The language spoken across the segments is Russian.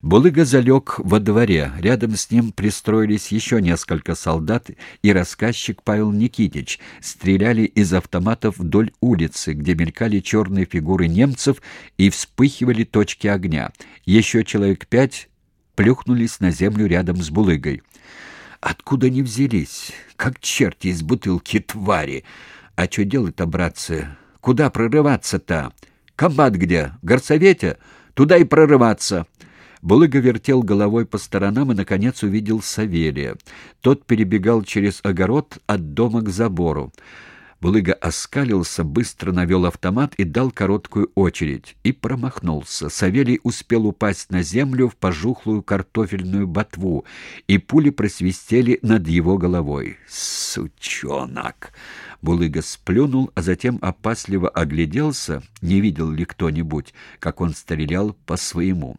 Булыга залег во дворе. Рядом с ним пристроились еще несколько солдат и рассказчик Павел Никитич. Стреляли из автоматов вдоль улицы, где мелькали черные фигуры немцев и вспыхивали точки огня. Еще человек пять плюхнулись на землю рядом с Булыгой. Откуда они взялись? Как черти из бутылки твари! А что делать-то, братцы? Куда прорываться-то? Комбат где? В горсовете? Туда и прорываться!» Булыга вертел головой по сторонам и, наконец, увидел Савелия. Тот перебегал через огород от дома к забору. Булыга оскалился, быстро навел автомат и дал короткую очередь. И промахнулся. Савелий успел упасть на землю в пожухлую картофельную ботву, и пули просвистели над его головой. «Сучонок!» Булыга сплюнул, а затем опасливо огляделся, не видел ли кто-нибудь, как он стрелял по своему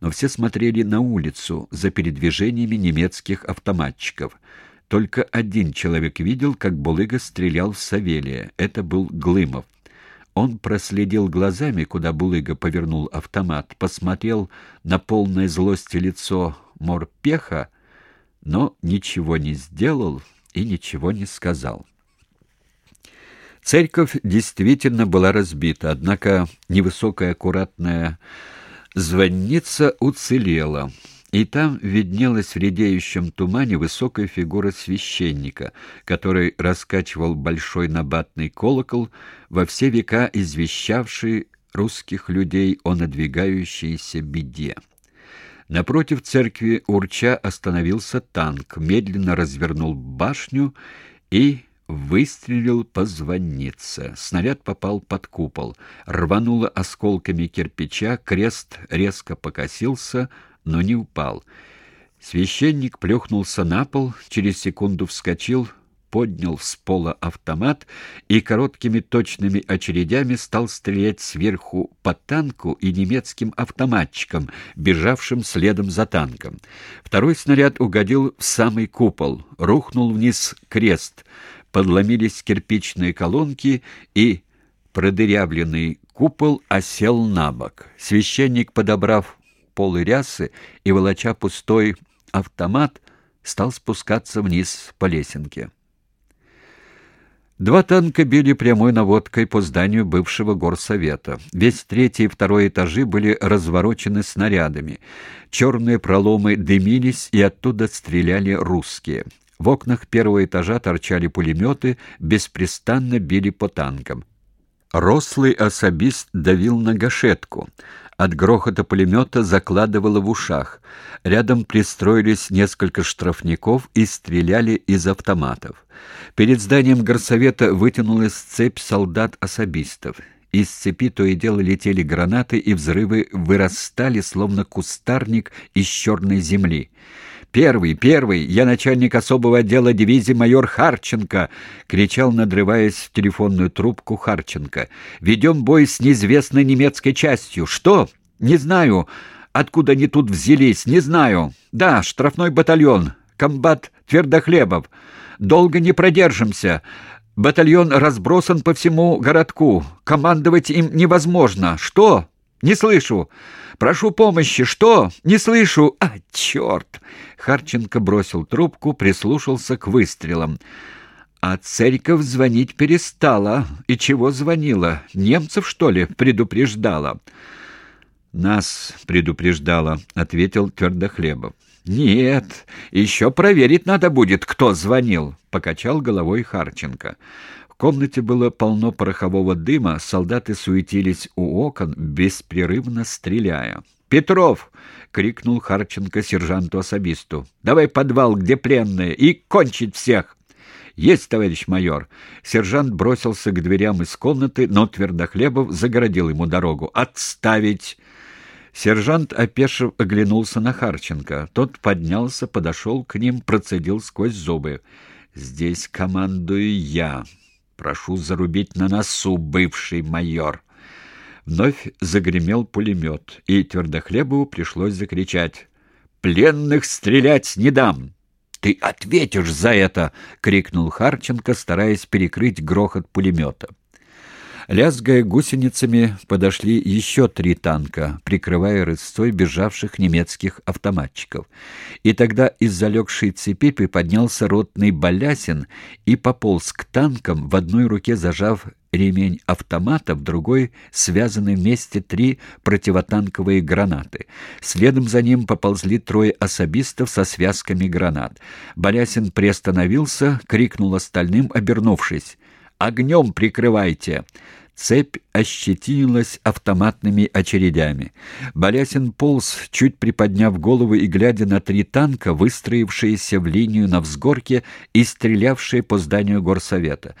но все смотрели на улицу за передвижениями немецких автоматчиков. Только один человек видел, как Булыга стрелял в Савелия. Это был Глымов. Он проследил глазами, куда Булыга повернул автомат, посмотрел на полное злости лицо морпеха, но ничего не сделал и ничего не сказал. Церковь действительно была разбита, однако невысокая аккуратная Звонница уцелела, и там виднелась в редеющем тумане высокая фигура священника, который раскачивал большой набатный колокол, во все века извещавший русских людей о надвигающейся беде. Напротив церкви урча остановился танк, медленно развернул башню и выстрелил по звоннице. Снаряд попал под купол, рвануло осколками кирпича, крест резко покосился, но не упал. Священник плюхнулся на пол, через секунду вскочил, поднял с пола автомат и короткими точными очередями стал стрелять сверху по танку и немецким автоматчикам, бежавшим следом за танком. Второй снаряд угодил в самый купол, рухнул вниз крест — подломились кирпичные колонки, и продырявленный купол осел на бок. Священник, подобрав полы рясы и волоча пустой автомат, стал спускаться вниз по лесенке. Два танка били прямой наводкой по зданию бывшего горсовета. Весь третий и второй этажи были разворочены снарядами. Черные проломы дымились, и оттуда стреляли русские. В окнах первого этажа торчали пулеметы, беспрестанно били по танкам. Рослый особист давил на гашетку. От грохота пулемета закладывало в ушах. Рядом пристроились несколько штрафников и стреляли из автоматов. Перед зданием горсовета вытянулась цепь солдат-особистов. Из цепи то и дело летели гранаты, и взрывы вырастали, словно кустарник из черной земли. «Первый, первый! Я начальник особого отдела дивизии майор Харченко!» — кричал, надрываясь в телефонную трубку Харченко. «Ведем бой с неизвестной немецкой частью. Что? Не знаю. Откуда они тут взялись? Не знаю. Да, штрафной батальон. Комбат Твердохлебов. Долго не продержимся. Батальон разбросан по всему городку. Командовать им невозможно. Что? Не слышу. Прошу помощи. Что? Не слышу. А, черт! Харченко бросил трубку, прислушался к выстрелам. А церковь звонить перестала. И чего звонила? Немцев, что ли, предупреждала? Нас предупреждала, ответил Твердохлебов. Нет, еще проверить надо будет, кто звонил, покачал головой Харченко комнате было полно порохового дыма, солдаты суетились у окон, беспрерывно стреляя. «Петров!» — крикнул Харченко сержанту-особисту. «Давай подвал, где пленные, и кончить всех!» «Есть, товарищ майор!» Сержант бросился к дверям из комнаты, но Твердохлебов загородил ему дорогу. «Отставить!» Сержант, опешив, оглянулся на Харченко. Тот поднялся, подошел к ним, процедил сквозь зубы. «Здесь командую я. Прошу зарубить на носу, бывший майор. Вновь загремел пулемет, и Твердохлебову пришлось закричать. «Пленных стрелять не дам!» «Ты ответишь за это!» — крикнул Харченко, стараясь перекрыть грохот пулемета. Лязгая гусеницами, подошли еще три танка, прикрывая рысцой бежавших немецких автоматчиков. И тогда из залегшей цепи приподнялся ротный Балясин и пополз к танкам, в одной руке зажав ремень автомата, в другой связаны вместе три противотанковые гранаты. Следом за ним поползли трое особистов со связками гранат. Борясин приостановился, крикнул остальным, обернувшись. «Огнем прикрывайте!» Цепь ощетинилась автоматными очередями. Борясин полз, чуть приподняв голову и глядя на три танка, выстроившиеся в линию на взгорке и стрелявшие по зданию горсовета.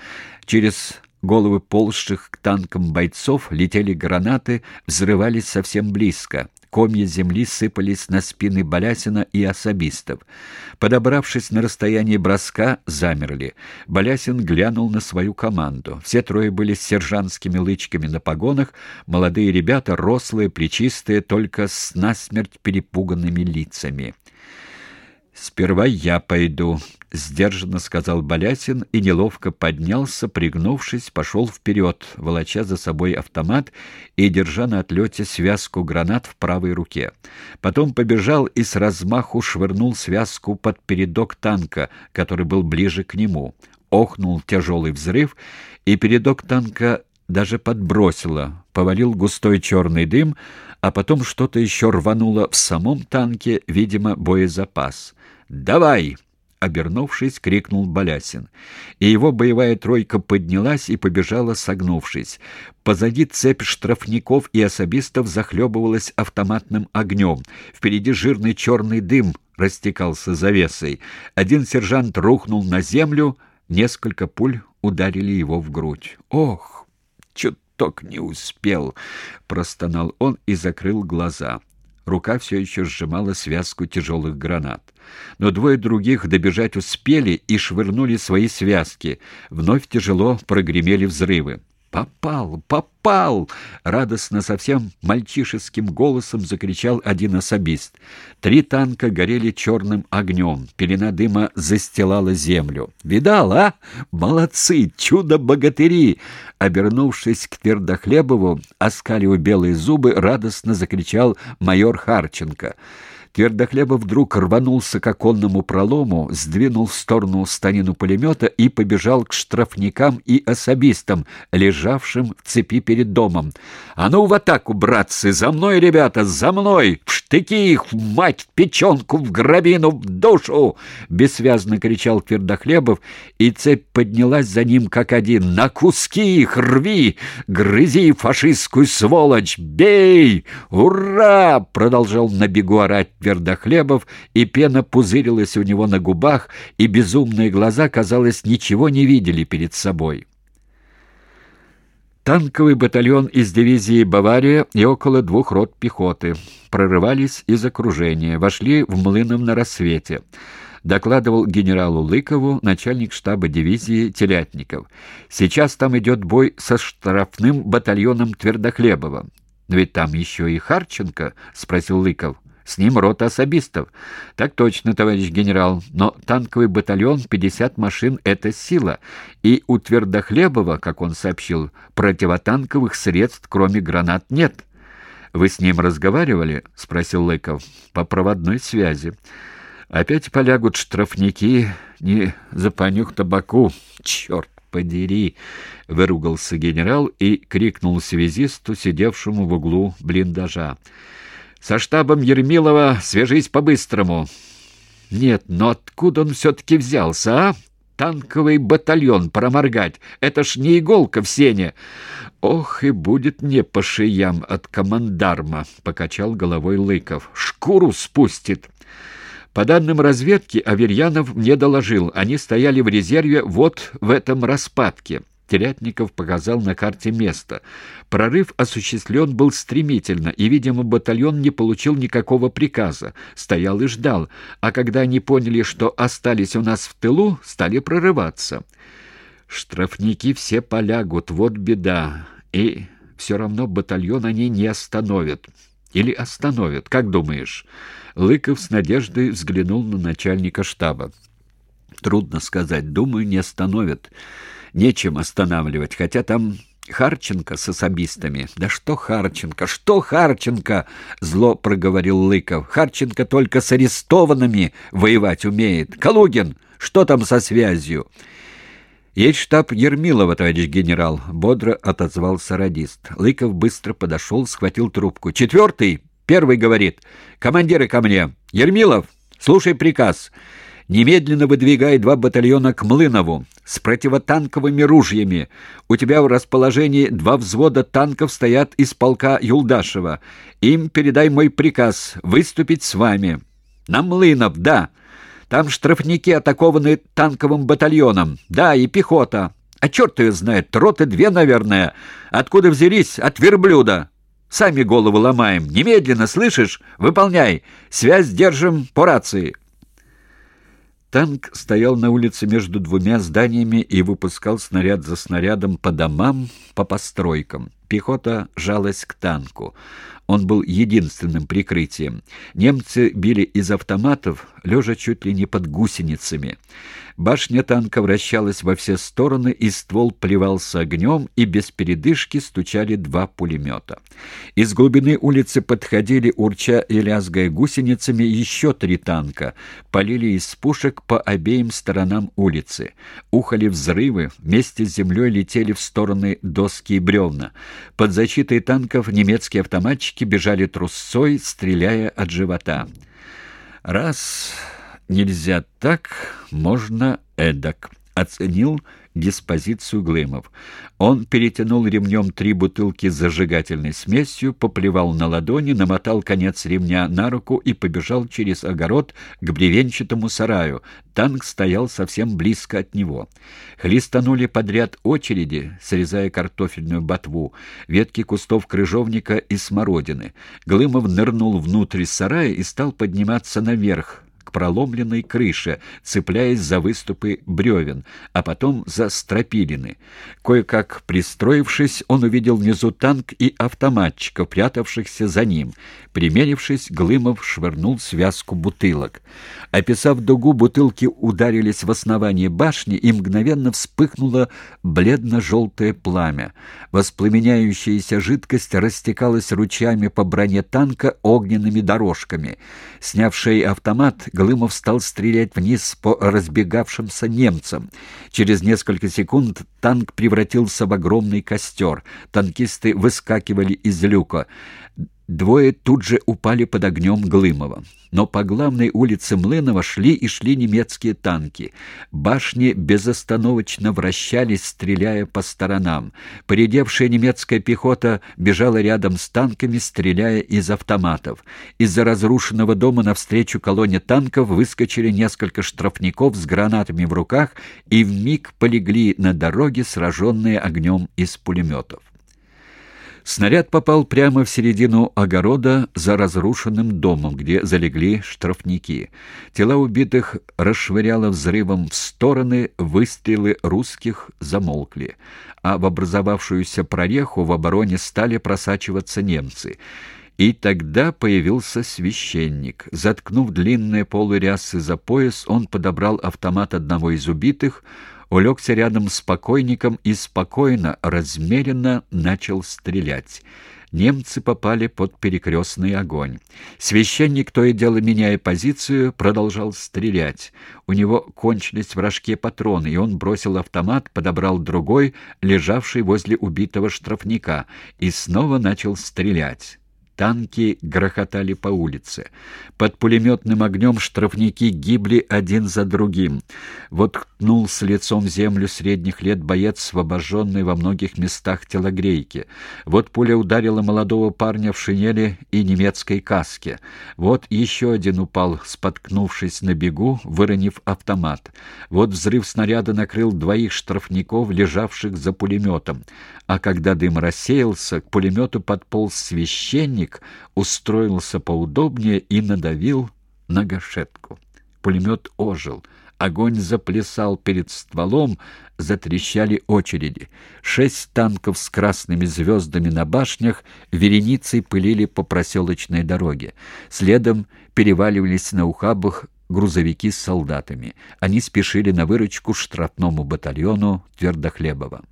Через головы ползших к танкам бойцов летели гранаты, взрывались совсем близко. Комья земли сыпались на спины Балясина и особистов. Подобравшись на расстояние броска, замерли. Балясин глянул на свою команду. Все трое были с сержантскими лычками на погонах, молодые ребята, рослые, плечистые, только с насмерть перепуганными лицами. «Сперва я пойду», — сдержанно сказал Балясин и неловко поднялся, пригнувшись, пошел вперед, волоча за собой автомат и держа на отлете связку гранат в правой руке. Потом побежал и с размаху швырнул связку под передок танка, который был ближе к нему. Охнул тяжелый взрыв, и передок танка даже подбросило, повалил густой черный дым, а потом что-то еще рвануло в самом танке, видимо, боезапас. «Давай!» — обернувшись, крикнул Балясин. И его боевая тройка поднялась и побежала, согнувшись. Позади цепь штрафников и особистов захлебывалась автоматным огнем. Впереди жирный черный дым растекался завесой. Один сержант рухнул на землю, несколько пуль ударили его в грудь. «Ох, чуток не успел!» — простонал он и закрыл глаза. Рука все еще сжимала связку тяжелых гранат. Но двое других добежать успели и швырнули свои связки. Вновь тяжело прогремели взрывы. «Попал! Попал!» — радостно, совсем мальчишеским голосом закричал один особист. Три танка горели черным огнем, пелена дыма застилала землю. «Видал, а? Молодцы! Чудо-богатыри!» Обернувшись к Твердохлебову, оскалив белые зубы, радостно закричал майор Харченко — Твердохлебов вдруг рванулся к оконному пролому, сдвинул в сторону станину пулемета и побежал к штрафникам и особистам, лежавшим в цепи перед домом. «А ну в атаку, братцы! За мной, ребята, за мной! В штыки их, в мать, в печенку, в гробину, в душу!» Бессвязно кричал Твердохлебов, и цепь поднялась за ним как один. «На куски их рви! Грызи фашистскую сволочь! Бей! Ура!» Продолжал на бегу орать Твердохлебов, и пена пузырилась у него на губах, и безумные глаза, казалось, ничего не видели перед собой. Танковый батальон из дивизии «Бавария» и около двух рот пехоты прорывались из окружения, вошли в Млынов на рассвете. Докладывал генералу Лыкову начальник штаба дивизии Телятников. Сейчас там идет бой со штрафным батальоном Твердохлебова. «Но ведь там еще и Харченко?» — спросил Лыков. С ним рота особистов. Так точно, товарищ генерал. Но танковый батальон, 50 машин — это сила. И у Твердохлебова, как он сообщил, противотанковых средств, кроме гранат, нет. «Вы с ним разговаривали?» — спросил Лыков. «По проводной связи». «Опять полягут штрафники, не за понюх табаку. Черт!» подери!» — выругался генерал и крикнул связисту, сидевшему в углу блиндажа. Со штабом Ермилова свяжись по-быстрому. Нет, но откуда он все-таки взялся, а? Танковый батальон проморгать. Это ж не иголка в сене. Ох, и будет мне по шиям от командарма, — покачал головой Лыков. Шкуру спустит. По данным разведки, Аверьянов мне доложил, они стояли в резерве вот в этом распадке. Терятников показал на карте место. Прорыв осуществлен был стремительно, и, видимо, батальон не получил никакого приказа. Стоял и ждал, а когда они поняли, что остались у нас в тылу, стали прорываться. Штрафники все полягут, вот беда. И все равно батальон они не остановят. Или остановят, как думаешь?» Лыков с надеждой взглянул на начальника штаба. «Трудно сказать. Думаю, не остановят» нечем останавливать, хотя там Харченко с особистами. Да что Харченко, что Харченко, зло проговорил Лыков. Харченко только с арестованными воевать умеет. Калугин, что там со связью? Есть штаб Ермилова, товарищ генерал, бодро отозвался радист. Лыков быстро подошел, схватил трубку. Четвертый, первый говорит: "Командиры ко мне. Ермилов, слушай приказ. Немедленно выдвигай два батальона к Млынову с противотанковыми ружьями. У тебя в расположении два взвода танков стоят из полка Юлдашева. Им передай мой приказ выступить с вами. На Млынов, да. Там штрафники атакованы танковым батальоном. Да, и пехота. А черт ее знает, роты две, наверное. Откуда взялись? От верблюда. Сами голову ломаем. Немедленно, слышишь? Выполняй. Связь держим по рации. Танк стоял на улице между двумя зданиями и выпускал снаряд за снарядом по домам, по постройкам. Пехота жалась к танку. Он был единственным прикрытием. Немцы били из автоматов, лежа чуть ли не под гусеницами. Башня танка вращалась во все стороны, и ствол плевался огнем, и без передышки стучали два пулемета. Из глубины улицы подходили, урча и лязгая гусеницами, еще три танка. Полили из пушек по обеим сторонам улицы. Ухали взрывы, вместе с землей летели в стороны доски и бревна. Под защитой танков немецкие автоматчики бежали трусцой, стреляя от живота. Раз нельзя так, можно эдак, оценил диспозицию Глымов. Он перетянул ремнем три бутылки с зажигательной смесью, поплевал на ладони, намотал конец ремня на руку и побежал через огород к бревенчатому сараю. Танк стоял совсем близко от него. Хлестанули подряд очереди, срезая картофельную ботву, ветки кустов крыжовника и смородины. Глымов нырнул внутрь сарая и стал подниматься наверх, проломленной крыше, цепляясь за выступы бревен, а потом за стропилины. Кое-как пристроившись, он увидел внизу танк и автоматчиков, прятавшихся за ним. Примерившись, Глымов швырнул связку бутылок. Описав дугу, бутылки ударились в основание башни, и мгновенно вспыхнуло бледно-желтое пламя. Воспламеняющаяся жидкость растекалась ручьями по броне танка огненными дорожками. Снявший автомат, Глымов стал стрелять вниз по разбегавшимся немцам. Через несколько секунд танк превратился в огромный костер. Танкисты выскакивали из люка. Двое тут же упали под огнем Глымова. Но по главной улице Млынова шли и шли немецкие танки. Башни безостановочно вращались, стреляя по сторонам. Поредевшая немецкая пехота бежала рядом с танками, стреляя из автоматов. Из-за разрушенного дома навстречу колонне танков выскочили несколько штрафников с гранатами в руках и вмиг полегли на дороге, сраженные огнем из пулеметов. Снаряд попал прямо в середину огорода за разрушенным домом, где залегли штрафники. Тела убитых расшвыряло взрывом в стороны, выстрелы русских замолкли, а в образовавшуюся прореху в обороне стали просачиваться немцы. И тогда появился священник. Заткнув длинные полы рясы за пояс, он подобрал автомат одного из убитых, улегся рядом с покойником и спокойно, размеренно начал стрелять. Немцы попали под перекрестный огонь. Священник, то и дело меняя позицию, продолжал стрелять. У него кончились вражки патроны, и он бросил автомат, подобрал другой, лежавший возле убитого штрафника, и снова начал стрелять. Танки грохотали по улице. Под пулеметным огнем штрафники гибли один за другим. Вот ткнул с лицом землю средних лет боец в обожженной во многих местах телогрейке. Вот пуля ударила молодого парня в шинели и немецкой каске. Вот еще один упал, споткнувшись на бегу, выронив автомат. Вот взрыв снаряда накрыл двоих штрафников, лежавших за пулеметом. А когда дым рассеялся, к пулемету подполз священник, Ник устроился поудобнее и надавил на гашетку. Пулемет ожил. Огонь заплясал перед стволом, затрещали очереди. Шесть танков с красными звездами на башнях вереницей пылили по проселочной дороге. Следом переваливались на ухабах грузовики с солдатами. Они спешили на выручку штрафному батальону Твердохлебова.